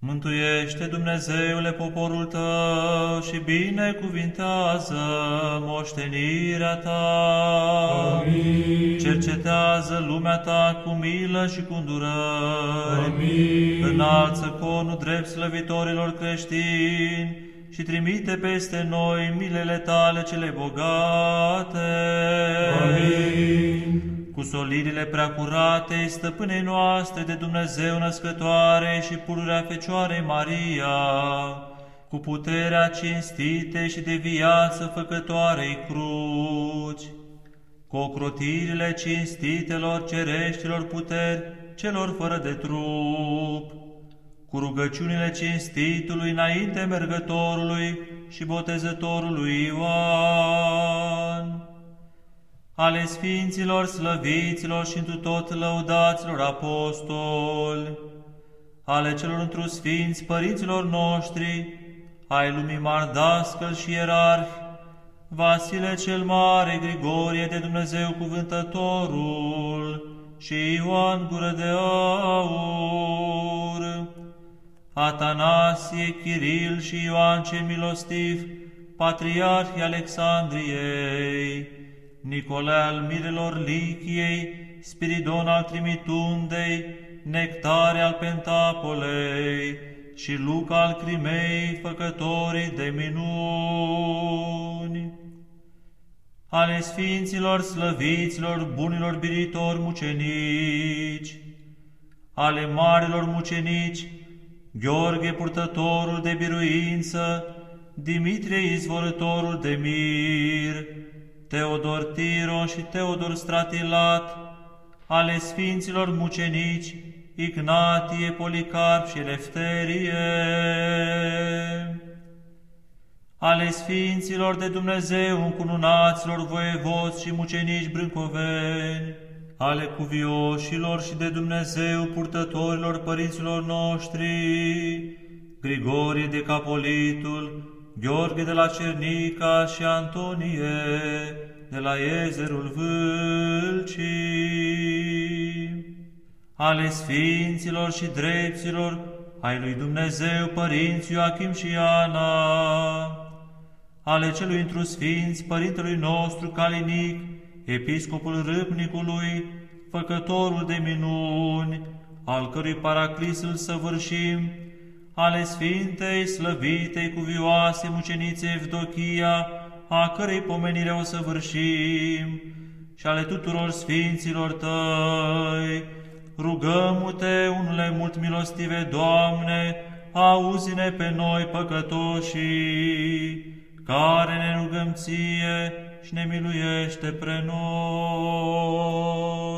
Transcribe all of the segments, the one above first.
Mântuiește, Dumnezeule, poporul tău și binecuvintează moștenirea ta. Amin. Cercetează lumea ta cu milă și cu îndurări. Amin. Înalță conul drept slăvitorilor creștini și trimite peste noi milele tale cele bogate. Amin. Cu solirile preacurate, stăpânei noastre de Dumnezeu născătoare și pururea Fecioarei Maria, cu puterea cinstite și de viață făcătoarei cruci, cu ocrotirile cinstitelor cereștilor puteri celor fără de trup, cu rugăciunile cinstitului înainte mergătorului și botezătorului Ioan, ale Sfinților slăviților și întru tot lăudaților apostoli, ale celor întru Sfinți părinților noștri, ai lumii mardascăl și ierarhi, Vasile cel Mare, Grigorie de Dumnezeu Cuvântătorul și Ioan Gură de Aur, Atanasie, Chiril și Ioan cel Milostiv, Patriarhii Alexandriei, Nicolae al Mirelor Lichiei, Spiridon al Trimitundei, Nectare al Pentapolei și Luca al Crimei, făcătorii de minuni. Ale Sfinților slăviților, bunilor biritori mucenici, ale marilor mucenici, Gheorghe purtătorul de biruință, Dimitrie izvorătorul de mir, Teodor Tiro și Teodor Stratilat, ale Sfinților mucenici, Ignatie, Policarp și Lefterie, ale Sfinților de Dumnezeu încununaților voievoți și mucenici brâncoveni, ale cuvioșilor și de Dumnezeu purtătorilor părinților noștri, Grigorie de Capolitul, Gheorghe de la Cernica și Antonie de la Iezerul Vâlcii, ale Sfinților și Drepților ai lui Dumnezeu Părinții Ioachim și Ana, ale celui întru Sfinți Părintelui nostru Calinic, Episcopul Râpnicului, Făcătorul de minuni, al cărui paraclis îl săvârșim, ale Sfintei, slăvitei, cuvioase mucenițe Evdochia, a cărei pomenire o săvârșim, și ale tuturor Sfinților Tăi, rugăm-te, unule mult milostive, Doamne, auzi-ne pe noi păcătoșii, care ne rugăm Ție și ne miluiește pre noi.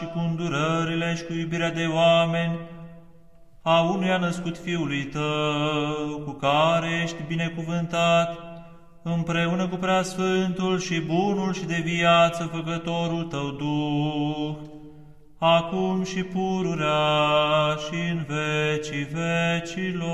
Și cu îndurările și cu iubirea de oameni, a unuia născut Fiului Tău, cu care ești binecuvântat, împreună cu preasfântul și bunul și de viață făcătorul Tău Duh, acum și pururea și în vecii vecilor.